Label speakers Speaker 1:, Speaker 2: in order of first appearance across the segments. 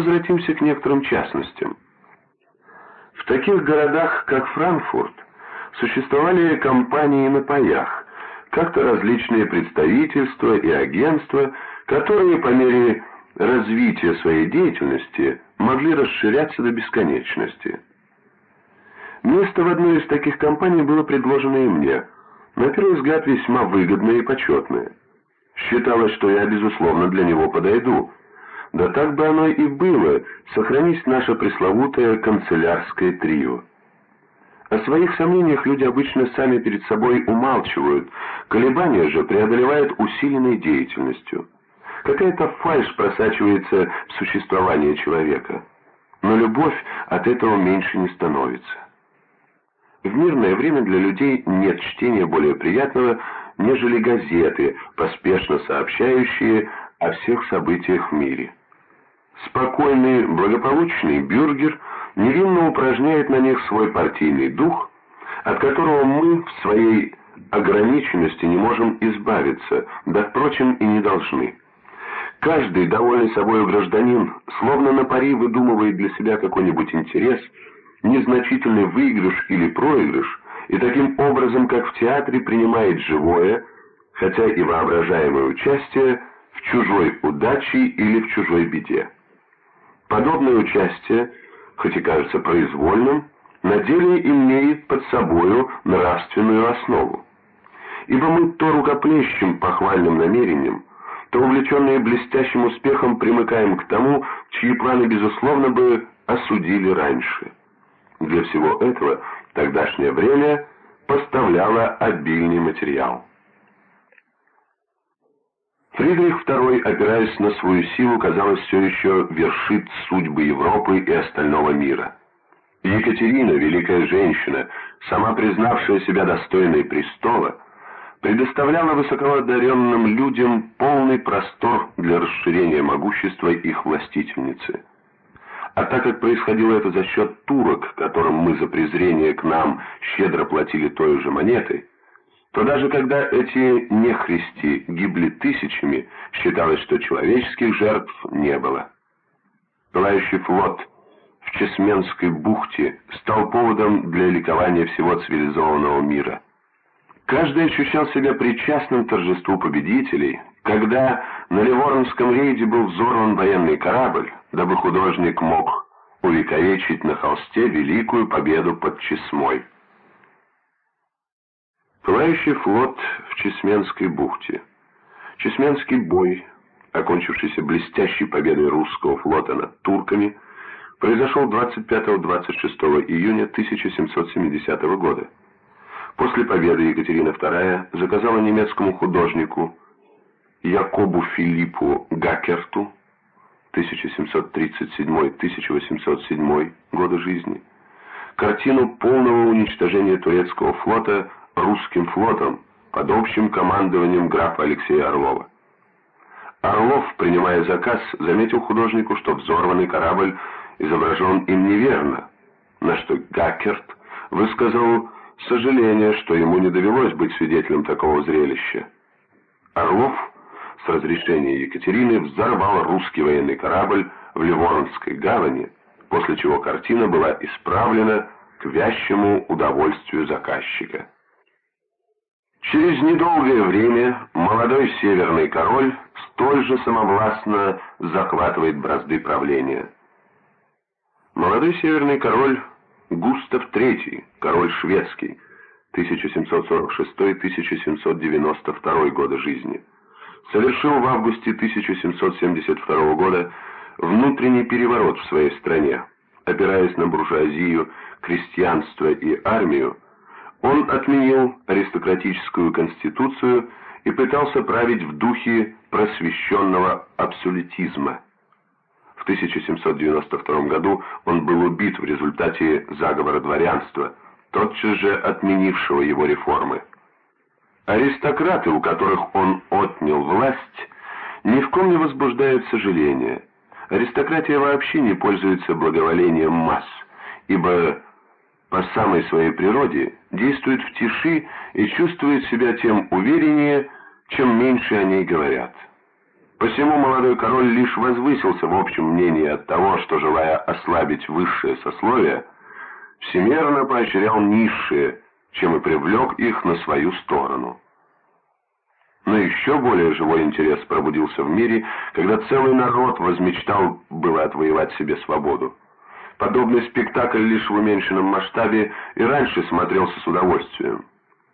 Speaker 1: возвратимся к некоторым частностям. В таких городах, как Франкфурт, существовали компании на паях, как-то различные представительства и агентства, которые по мере развития своей деятельности могли расширяться до бесконечности. Место в одной из таких компаний было предложено и мне, на первый взгляд весьма выгодное и почетное. Считалось, что я, безусловно, для него подойду. Да так бы оно и было, сохранись наше пресловутое канцелярское трио. О своих сомнениях люди обычно сами перед собой умалчивают, колебания же преодолевают усиленной деятельностью. Какая-то фальшь просачивается в существование человека, но любовь от этого меньше не становится. В мирное время для людей нет чтения более приятного, нежели газеты, поспешно сообщающие о всех событиях в мире. Спокойный, благополучный бюргер невинно упражняет на них свой партийный дух, от которого мы в своей ограниченности не можем избавиться, да, впрочем, и не должны. Каждый, довольный собой гражданин, словно на пари выдумывает для себя какой-нибудь интерес – незначительный выигрыш или проигрыш, и таким образом, как в театре, принимает живое, хотя и воображаемое участие в чужой удаче или в чужой беде. Подобное участие, хоть и кажется произвольным, на деле имеет под собою нравственную основу. Ибо мы то рукоплещем похвальным намерением, то увлеченные блестящим успехом примыкаем к тому, чьи планы, безусловно, бы осудили раньше. Для всего этого тогдашнее время поставляло обильный материал. Фридрих II, опираясь на свою силу, казалось, все еще вершит судьбы Европы и остального мира. Екатерина, великая женщина, сама признавшая себя достойной престола, предоставляла высокоодаренным людям полный простор для расширения могущества их властительницы. А так как происходило это за счет турок, которым мы за презрение к нам щедро платили той же монетой, то даже когда эти нехристи гибли тысячами, считалось, что человеческих жертв не было. Пылающий флот в Чесменской бухте стал поводом для ликования всего цивилизованного мира. Каждый ощущал себя причастным торжеству победителей, когда на Ливорнском рейде был взорван военный корабль, дабы художник мог увековечить на холсте великую победу под Чесмой. Пылающий флот в Чесменской бухте. Чесменский бой, окончившийся блестящей победой русского флота над турками, произошел 25-26 июня 1770 года. После победы Екатерина II заказала немецкому художнику Якобу Филиппу Гакерту 1737-1807 годы жизни, картину полного уничтожения турецкого флота русским флотом под общим командованием графа Алексея Орлова. Орлов, принимая заказ, заметил художнику, что взорванный корабль изображен им неверно, на что Гакерт высказал сожаление, что ему не довелось быть свидетелем такого зрелища. Орлов с разрешения Екатерины взорвал русский военный корабль в Ливорнской гавани, после чего картина была исправлена к вящему удовольствию заказчика. Через недолгое время молодой северный король столь же самовластно захватывает бразды правления. Молодой северный король Густав III, король шведский, 1746-1792 года жизни – совершил в августе 1772 года внутренний переворот в своей стране. Опираясь на буржуазию, крестьянство и армию, он отменил аристократическую конституцию и пытался править в духе просвещенного абсолютизма. В 1792 году он был убит в результате заговора дворянства, тотчас же отменившего его реформы. Аристократы, у которых он отнял власть, ни в ком не возбуждают сожаления. Аристократия вообще не пользуется благоволением масс, ибо по самой своей природе действует в тиши и чувствует себя тем увереннее, чем меньше о ней говорят. Посему молодой король лишь возвысился в общем мнении от того, что, желая ослабить высшее сословие, всемерно поощрял низшие, чем и привлек их на свою сторону. Но еще более живой интерес пробудился в мире, когда целый народ возмечтал было отвоевать себе свободу. Подобный спектакль лишь в уменьшенном масштабе и раньше смотрелся с удовольствием.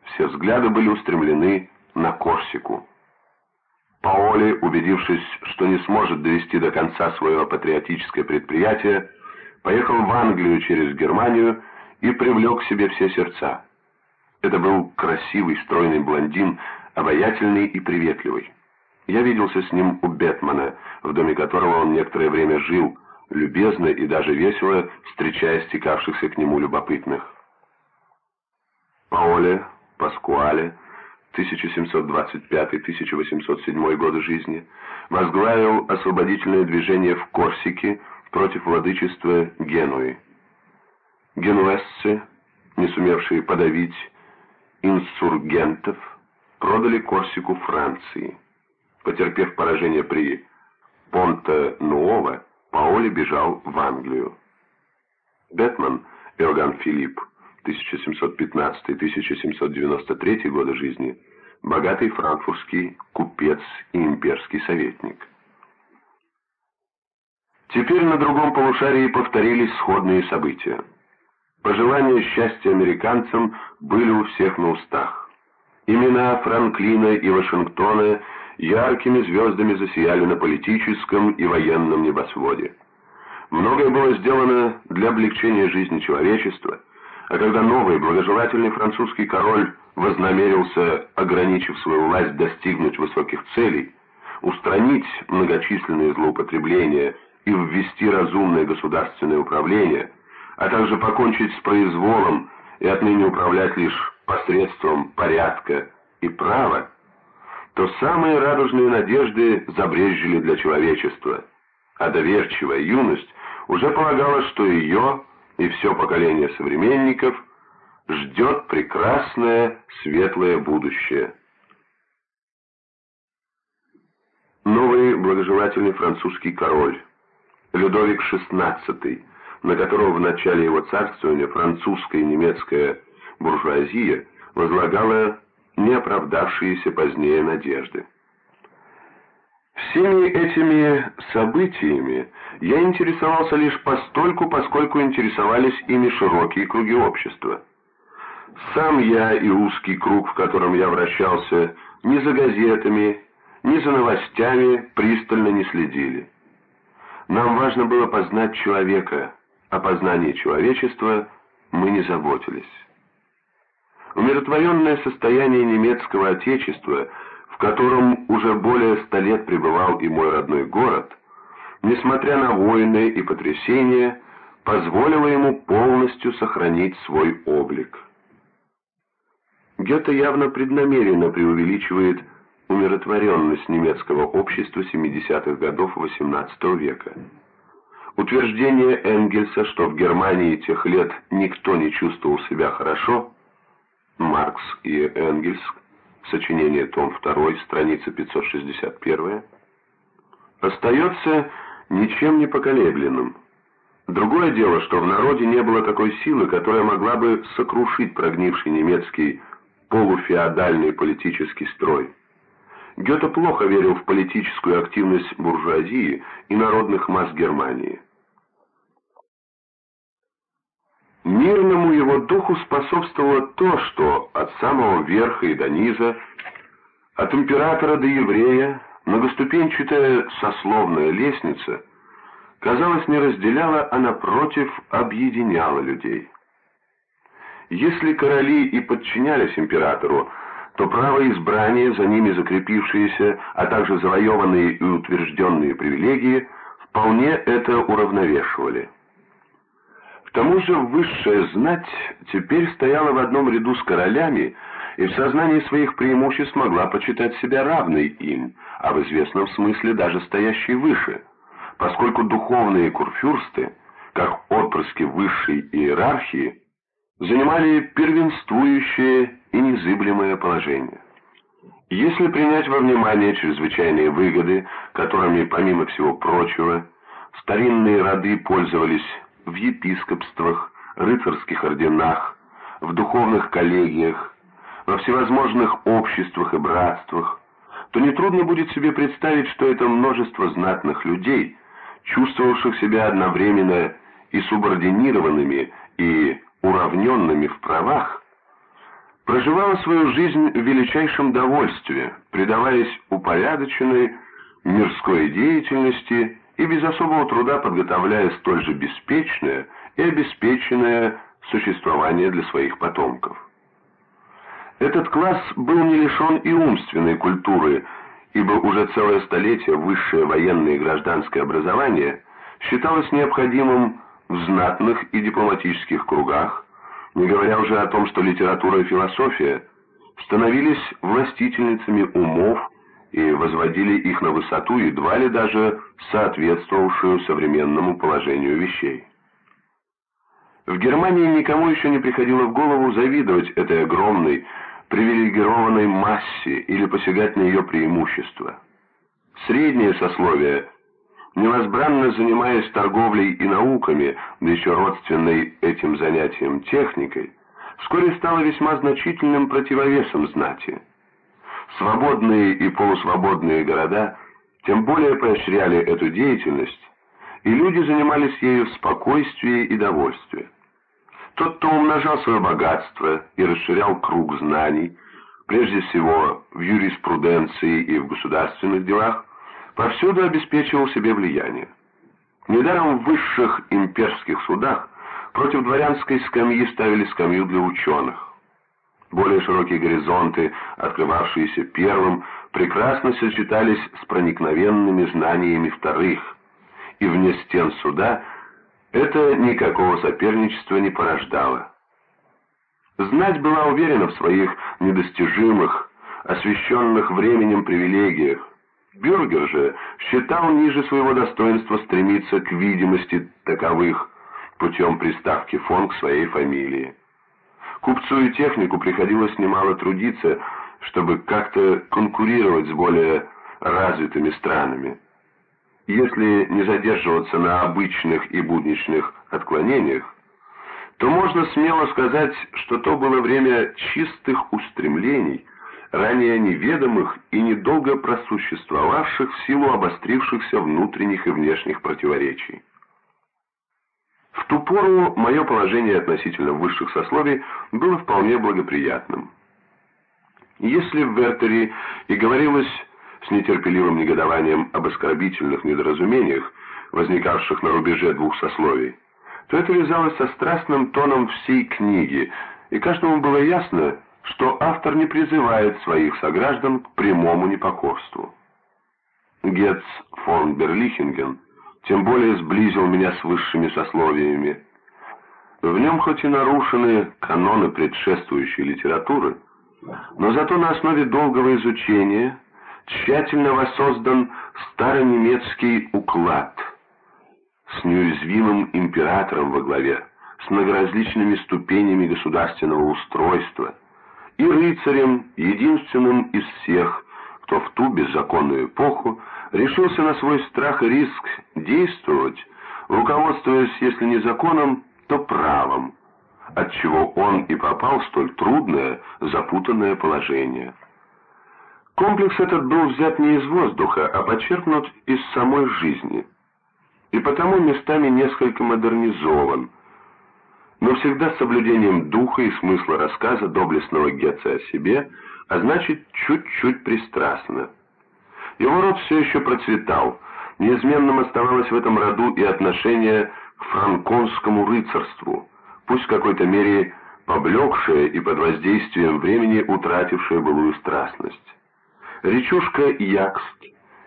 Speaker 1: Все взгляды были устремлены на Корсику. Паоли, убедившись, что не сможет довести до конца своего патриотическое предприятие, поехал в Англию через Германию и привлек к себе все сердца. Это был красивый, стройный блондин, обаятельный и приветливый. Я виделся с ним у Бетмана, в доме которого он некоторое время жил, любезно и даже весело встречая стекавшихся к нему любопытных. Паоле, Паскуале, 1725-1807 годы жизни, возглавил освободительное движение в Корсике против владычества Генуи. Генуэзцы, не сумевшие подавить инсургентов, продали Корсику Франции. Потерпев поражение при Понте-Нуово, Паоли бежал в Англию. Бетман Иоганн Филипп, 1715-1793 годы жизни, богатый франкфуртский купец и имперский советник. Теперь на другом полушарии повторились сходные события. Пожелания счастья американцам были у всех на устах. Имена Франклина и Вашингтона яркими звездами засияли на политическом и военном небосводе. Многое было сделано для облегчения жизни человечества, а когда новый благожелательный французский король вознамерился, ограничив свою власть, достигнуть высоких целей, устранить многочисленные злоупотребления и ввести разумное государственное управление, а также покончить с произволом и отныне управлять лишь посредством порядка и права, то самые радужные надежды забрежили для человечества, а доверчивая юность уже полагала, что ее и все поколение современников ждет прекрасное светлое будущее. Новый благожелательный французский король, Людовик XVI, на которого в начале его царствования французская и немецкая буржуазия возлагала неоправдавшиеся позднее надежды. Всеми этими событиями я интересовался лишь постольку, поскольку интересовались ими широкие круги общества. Сам я и узкий круг, в котором я вращался, ни за газетами, ни за новостями пристально не следили. Нам важно было познать человека, о познании человечества мы не заботились. Умиротворенное состояние немецкого отечества, в котором уже более ста лет пребывал и мой родной город, несмотря на войны и потрясения, позволило ему полностью сохранить свой облик. Гёте явно преднамеренно преувеличивает умиротворенность немецкого общества 70-х годов XVIII века. Утверждение Энгельса, что в Германии тех лет никто не чувствовал себя хорошо, Маркс и Энгельс, сочинение том 2, страница 561, остается ничем не поколебленным. Другое дело, что в народе не было такой силы, которая могла бы сокрушить прогнивший немецкий полуфеодальный политический строй. Гёте плохо верил в политическую активность буржуазии и народных масс Германии. Мирному его духу способствовало то, что от самого верха и до низа, от императора до еврея, многоступенчатая сословная лестница, казалось, не разделяла, а напротив объединяла людей. Если короли и подчинялись императору, то право избрания, за ними закрепившиеся, а также завоеванные и утвержденные привилегии, вполне это уравновешивали тому же высшая знать теперь стояла в одном ряду с королями и в сознании своих преимуществ могла почитать себя равной им, а в известном смысле даже стоящей выше, поскольку духовные курфюрсты, как отпрыски высшей иерархии, занимали первенствующее и незыблемое положение. Если принять во внимание чрезвычайные выгоды, которыми, помимо всего прочего, старинные роды пользовались в епископствах, рыцарских орденах, в духовных коллегиях, во всевозможных обществах и братствах, то нетрудно будет себе представить, что это множество знатных людей, чувствовавших себя одновременно и субординированными, и уравненными в правах, проживала свою жизнь в величайшем довольстве, предаваясь упорядоченной мирской деятельности и без особого труда подготовляя столь же беспечное и обеспеченное существование для своих потомков. Этот класс был не лишен и умственной культуры, ибо уже целое столетие высшее военное и гражданское образование считалось необходимым в знатных и дипломатических кругах, не говоря уже о том, что литература и философия становились властительницами умов и возводили их на высоту, едва ли даже соответствовавшую современному положению вещей. В Германии никому еще не приходило в голову завидовать этой огромной, привилегированной массе или посягать на ее преимущества. Среднее сословие, невозбранно занимаясь торговлей и науками, да еще родственной этим занятиям техникой, вскоре стало весьма значительным противовесом знати. Свободные и полусвободные города тем более поощряли эту деятельность, и люди занимались ею в спокойствии и довольстве. Тот, кто умножал свое богатство и расширял круг знаний, прежде всего в юриспруденции и в государственных делах, повсюду обеспечивал себе влияние. Недаром в высших имперских судах против дворянской скамьи ставили скамью для ученых. Более широкие горизонты, открывавшиеся первым, прекрасно сочетались с проникновенными знаниями вторых, и вне стен суда – это никакого соперничества не порождало. Знать была уверена в своих недостижимых, освещенных временем привилегиях. Бюргер же считал ниже своего достоинства стремиться к видимости таковых путем приставки фон к своей фамилии. Купцу и технику приходилось немало трудиться, чтобы как-то конкурировать с более развитыми странами. Если не задерживаться на обычных и будничных отклонениях, то можно смело сказать, что то было время чистых устремлений, ранее неведомых и недолго просуществовавших в силу обострившихся внутренних и внешних противоречий. В ту пору мое положение относительно высших сословий было вполне благоприятным. Если в Вертере и говорилось с нетерпеливым негодованием об оскорбительных недоразумениях, возникавших на рубеже двух сословий, то это вязалось со страстным тоном всей книги, и каждому было ясно, что автор не призывает своих сограждан к прямому непокорству. Гетц фон Берлихинген тем более сблизил меня с высшими сословиями. В нем хоть и нарушены каноны предшествующей литературы, но зато на основе долгого изучения тщательно воссоздан старонемецкий уклад с неуязвимым императором во главе, с многоразличными ступенями государственного устройства и рыцарем, единственным из всех, кто в ту беззаконную эпоху решился на свой страх и риск действовать, руководствуясь, если не законом, то правом, отчего он и попал в столь трудное, запутанное положение. Комплекс этот был взят не из воздуха, а подчеркнут из самой жизни, и потому местами несколько модернизован, но всегда с соблюдением духа и смысла рассказа доблестного Гетца о себе, а значит, чуть-чуть пристрастно. Его род все еще процветал, неизменным оставалось в этом роду и отношение к франконскому рыцарству, пусть в какой-то мере поблекшее и под воздействием времени утратившее былую страстность. Речушка Якст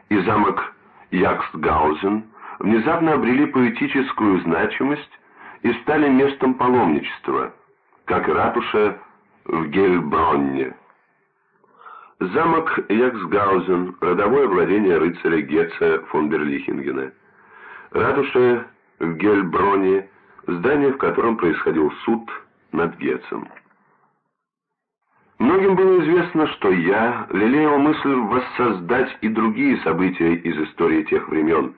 Speaker 1: и замок Якстгаузен внезапно обрели поэтическую значимость и стали местом паломничества, как и ратуша в Гельбронне. Замок Яксгаузен – родовое владение рыцаря Гетца фон Берлихингена. Ратуша в Гельброне – здание, в котором происходил суд над Гетцем. Многим было известно, что я лелеял мысль воссоздать и другие события из истории тех времен,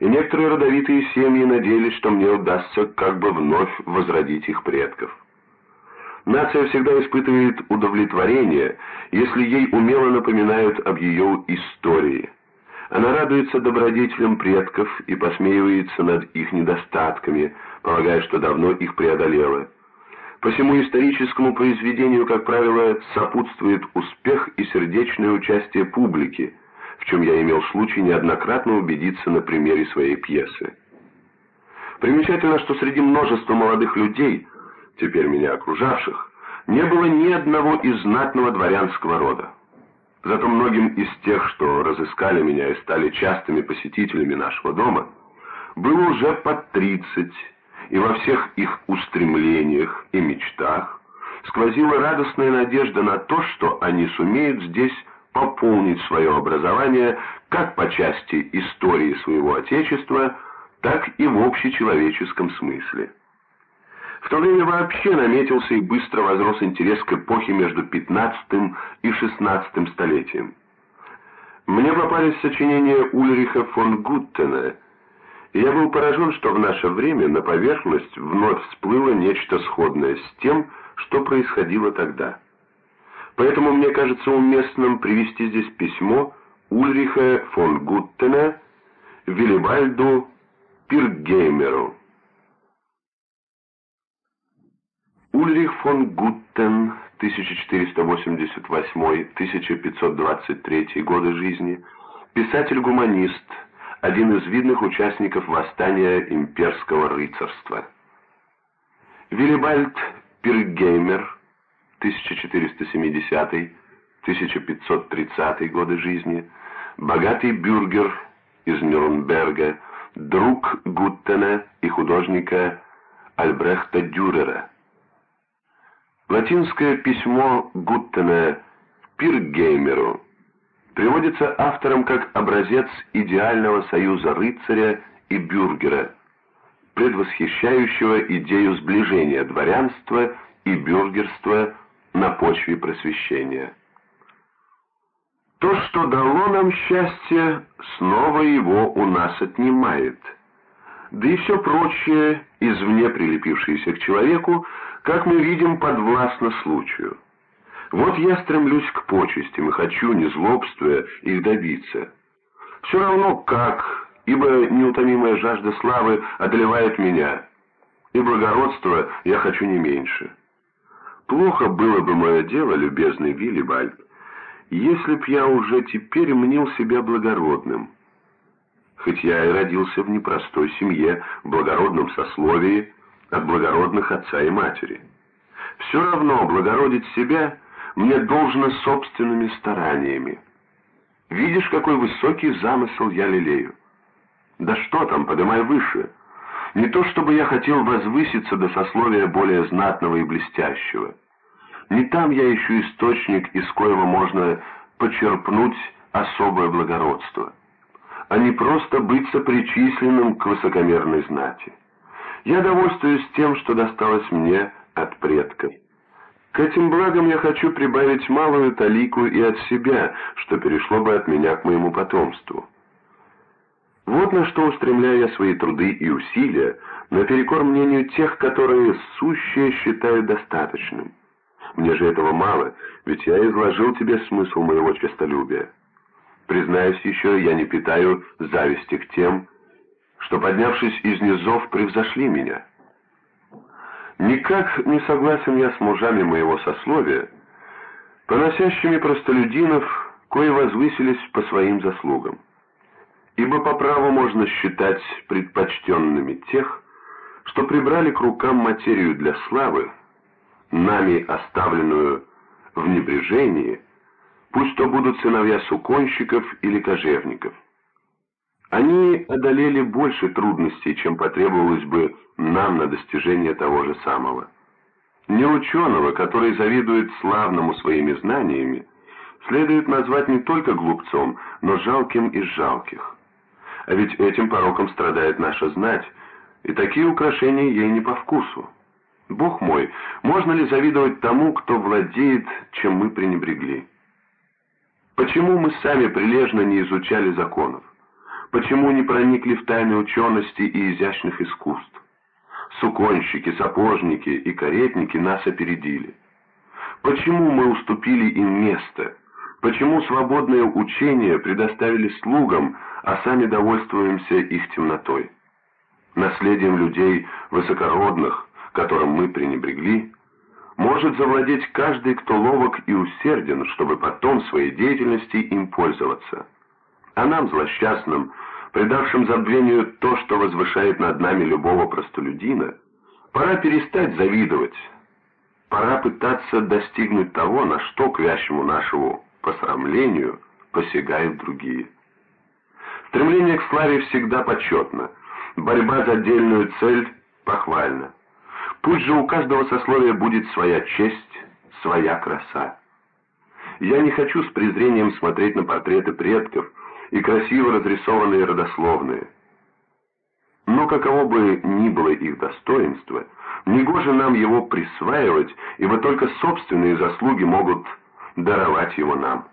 Speaker 1: и некоторые родовитые семьи надеялись, что мне удастся как бы вновь возродить их предков. Нация всегда испытывает удовлетворение, если ей умело напоминают об ее истории. Она радуется добродетелям предков и посмеивается над их недостатками, полагая, что давно их преодолела. Посему историческому произведению, как правило, сопутствует успех и сердечное участие публики, в чем я имел случай неоднократно убедиться на примере своей пьесы. Примечательно, что среди множества молодых людей, теперь меня окружавших, не было ни одного из знатного дворянского рода. Зато многим из тех, что разыскали меня и стали частыми посетителями нашего дома, было уже под тридцать, и во всех их устремлениях и мечтах сквозила радостная надежда на то, что они сумеют здесь пополнить свое образование как по части истории своего Отечества, так и в общечеловеческом смысле. В то время вообще наметился и быстро возрос интерес к эпохе между 15 и 16 столетием. Мне попались сочинения Ульриха фон Гуттена – и я был поражен, что в наше время на поверхность вновь всплыло нечто сходное с тем, что происходило тогда. Поэтому мне кажется уместным привести здесь письмо Ульриха фон Гуттена Виллибальду Пиргеймеру. Ульрих фон Гуттен, 1488-1523 годы жизни, писатель-гуманист, один из видных участников восстания имперского рыцарства. Виллибальд Пиргеймер, 1470-1530 годы жизни, богатый бюргер из Нюрнберга, друг Гуттена и художника Альбрехта Дюрера. Латинское письмо Гуттена Пиргеймеру приводится автором как образец идеального союза рыцаря и бюргера, предвосхищающего идею сближения дворянства и бюргерства на почве просвещения. То, что дало нам счастье, снова его у нас отнимает. Да и все прочее, извне прилепившееся к человеку, как мы видим, подвластно случаю. Вот я стремлюсь к почестям и хочу, не злобствуя, их добиться. Все равно как, ибо неутомимая жажда славы одолевает меня, и благородство я хочу не меньше. Плохо было бы мое дело, любезный Виллибальд, если б я уже теперь мнил себя благородным. Хоть я и родился в непростой семье, в благородном сословии, от благородных отца и матери. Все равно благородить себя мне должно собственными стараниями. Видишь, какой высокий замысел я лелею? Да что там, подымай выше. Не то чтобы я хотел возвыситься до сословия более знатного и блестящего. Не там я ищу источник, из коего можно почерпнуть особое благородство, а не просто быть сопричисленным к высокомерной знати. Я довольствуюсь тем, что досталось мне от предков. К этим благам я хочу прибавить малую талику и от себя, что перешло бы от меня к моему потомству. Вот на что устремляю я свои труды и усилия, наперекор мнению тех, которые сущее считают достаточным. Мне же этого мало, ведь я изложил тебе смысл моего честолюбия. Признаюсь еще, я не питаю зависти к тем, что, поднявшись из низов, превзошли меня». Никак не согласен я с мужами моего сословия, поносящими простолюдинов, кои возвысились по своим заслугам. Ибо по праву можно считать предпочтенными тех, что прибрали к рукам материю для славы, нами оставленную в небрежении, пусть то будут сыновья суконщиков или кожевников. Они одолели больше трудностей, чем потребовалось бы нам на достижение того же самого. Не ученого, который завидует славному своими знаниями, следует назвать не только глупцом, но жалким из жалких. А ведь этим пороком страдает наша знать, и такие украшения ей не по вкусу. Бог мой, можно ли завидовать тому, кто владеет, чем мы пренебрегли? Почему мы сами прилежно не изучали законов? Почему не проникли в тайны учености и изящных искусств? Суконщики, сапожники и каретники нас опередили. Почему мы уступили им место? Почему свободное учение предоставили слугам, а сами довольствуемся их темнотой? Наследием людей высокородных, которым мы пренебрегли, может завладеть каждый, кто ловок и усерден, чтобы потом своей деятельности им пользоваться. А нам, злосчастным, предавшим забвению то, что возвышает над нами любого простолюдина, пора перестать завидовать, пора пытаться достигнуть того, на что к вящему нашему посрамлению посягают другие. Стремление к славе всегда почетно, борьба за отдельную цель похвальна. Пусть же у каждого сословия будет своя честь, своя краса. Я не хочу с презрением смотреть на портреты предков и красиво разрисованные родословные. Но каково бы ни было их достоинство, негоже нам его присваивать, ибо только собственные заслуги могут даровать его нам.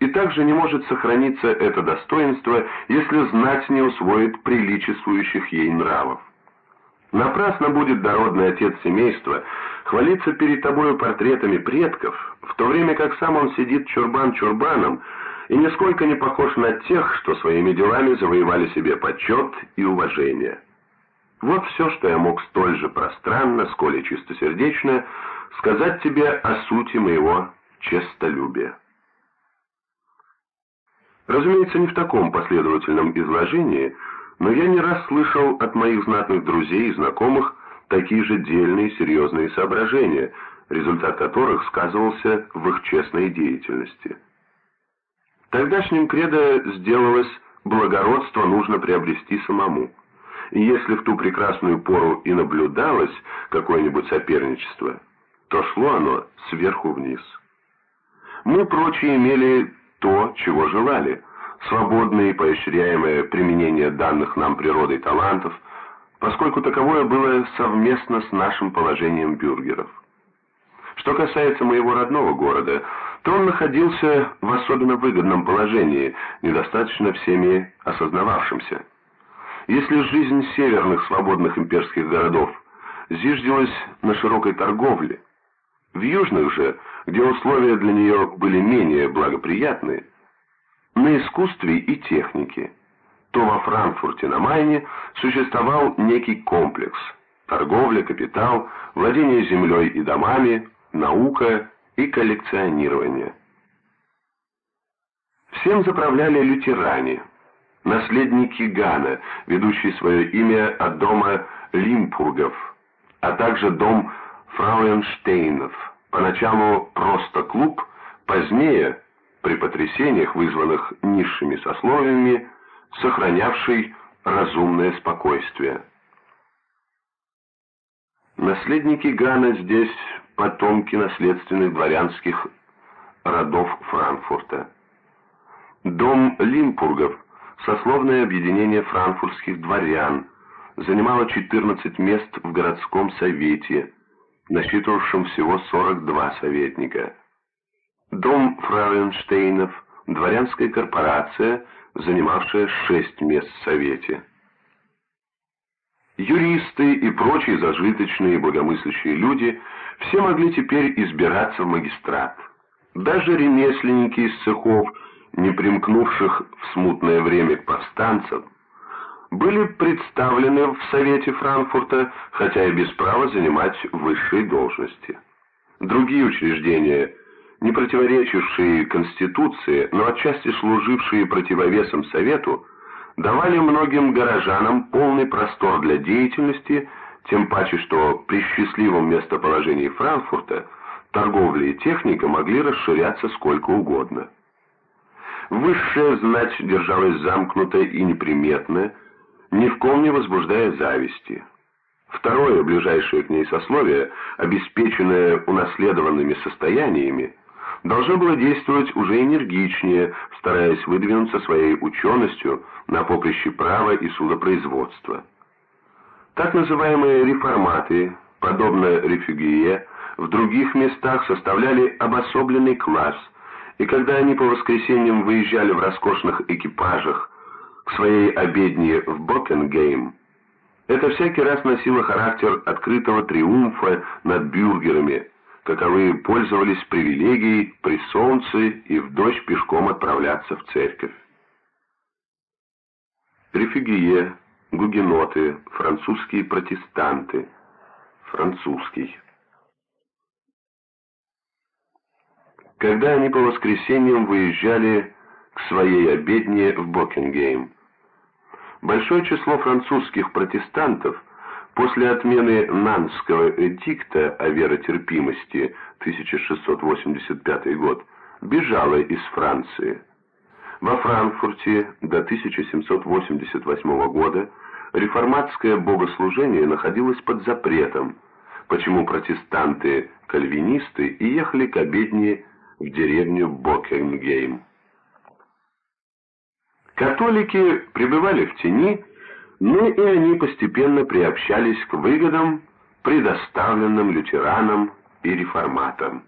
Speaker 1: И также не может сохраниться это достоинство, если знать не усвоит приличествующих ей нравов. Напрасно будет дородный отец семейства хвалиться перед тобою портретами предков, в то время как сам он сидит чурбан чурбаном и нисколько не похож на тех, что своими делами завоевали себе почет и уважение. Вот все, что я мог столь же пространно, сколь и чистосердечно, сказать тебе о сути моего честолюбия. Разумеется, не в таком последовательном изложении, но я не раз слышал от моих знатных друзей и знакомых такие же дельные серьезные соображения, результат которых сказывался в их честной деятельности. Тогдашним кредо сделалось «благородство нужно приобрести самому». И если в ту прекрасную пору и наблюдалось какое-нибудь соперничество, то шло оно сверху вниз. Мы прочие имели то, чего желали – свободное и поощряемое применение данных нам природой талантов, поскольку таковое было совместно с нашим положением бюргеров. Что касается моего родного города, то он находился в особенно выгодном положении, недостаточно всеми осознававшимся. Если жизнь северных свободных имперских городов зиждилась на широкой торговле, в южных же, где условия для нее были менее благоприятные, на искусстве и технике, то во Франкфурте на Майне существовал некий комплекс – торговля, капитал, владение землей и домами, наука и коллекционирование. Всем заправляли лютеране, наследники Гана, ведущие свое имя от дома Лимпургов, а также дом Фрауенштейнов, поначалу просто клуб, позднее – при потрясениях, вызванных низшими сословиями, сохранявший разумное спокойствие. Наследники Гана здесь потомки наследственных дворянских родов Франкфурта. Дом Лимпургов, сословное объединение франкфуртских дворян, занимало 14 мест в городском совете, насчитывавшем всего 42 советника. Дом Фрауенштейнов, дворянская корпорация, занимавшая шесть мест в Совете. Юристы и прочие зажиточные богомыслящие люди все могли теперь избираться в магистрат. Даже ремесленники из цехов, не примкнувших в смутное время к повстанцам, были представлены в Совете Франкфурта, хотя и без права занимать высшие должности. Другие учреждения – не противоречившие Конституции, но отчасти служившие противовесом Совету, давали многим горожанам полный простор для деятельности, тем паче, что при счастливом местоположении Франкфурта торговля и техника могли расширяться сколько угодно. Высшая знать держалась замкнуто и неприметно, ни в ком не возбуждая зависти. Второе, ближайшее к ней сословие, обеспеченное унаследованными состояниями, должно было действовать уже энергичнее, стараясь выдвинуться своей ученостью на поприще права и судопроизводства. Так называемые реформаты, подобно рефюгие, в других местах составляли обособленный класс, и когда они по воскресеньям выезжали в роскошных экипажах к своей обедне в Бокенгейм, это всякий раз носило характер открытого триумфа над бюргерами, каковые пользовались привилегией при солнце и в дождь пешком отправляться в церковь. Рефигие, гугеноты, французские протестанты, французский. Когда они по воскресеньям выезжали к своей обедне в Бокингейм, большое число французских протестантов – После отмены Нанского эдикта о веротерпимости 1685 год бежала из Франции. Во Франкфурте до 1788 года реформатское богослужение находилось под запретом, почему протестанты-кальвинисты и ехали к обедне в деревню Бокенгейм. Католики пребывали в тени, но и они постепенно приобщались к выгодам, предоставленным лютеранам и реформатам.